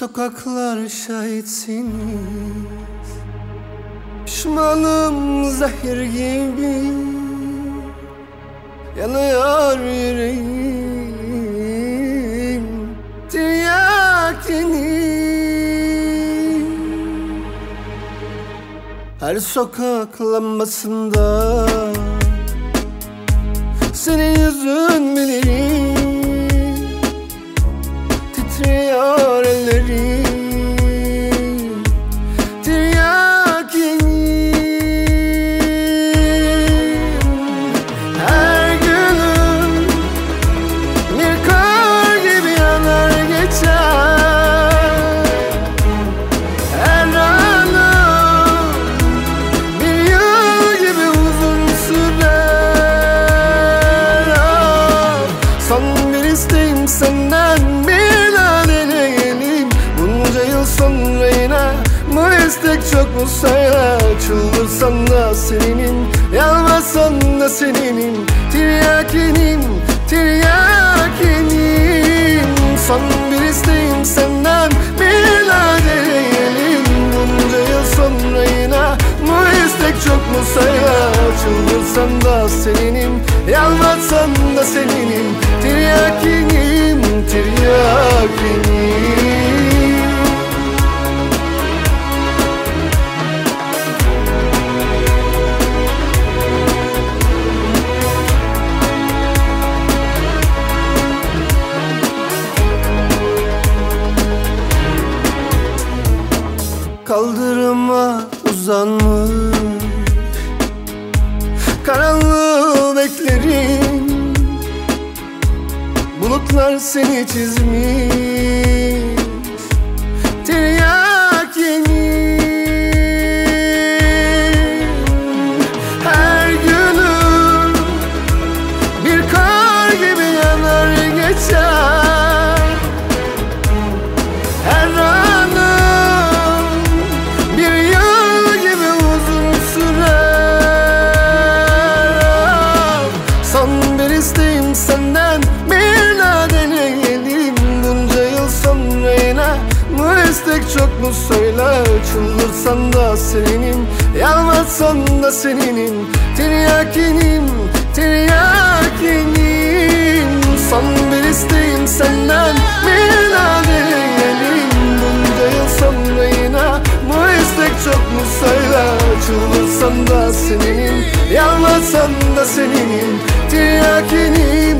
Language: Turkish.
Sokaklar şahitsiniz Pişmanım zehir gibi. Yanıyor yüreğim. Tiryakini. Her sokak lambasında Senin yüzün bilirim bu istek çok mu sayla Çıldırsan da seninim Yalvarsan da seninim Tiryakinim, tiryakinim Son bir isteğim senden bir daha deneyelim Bunca yıl sonra yine bu istek çok mu sayla Çıldırsan da seninim Yalvarsan da seninim Tiryakinim, tiryakinim Kaldırıma uzanmış. Karanlığı beklerim. Bulutlar seni çizmiş çok mu söyle Çıldırsan da seninim Yalvarsan da seninim Tiryakinim, tiryakinim. Son bir isteğim senden daha deneyelim Bunca yıl sonra yine bu istek çok mu söyle Çıldırsan da seninim Yalvarsan da seninim Tiryakinim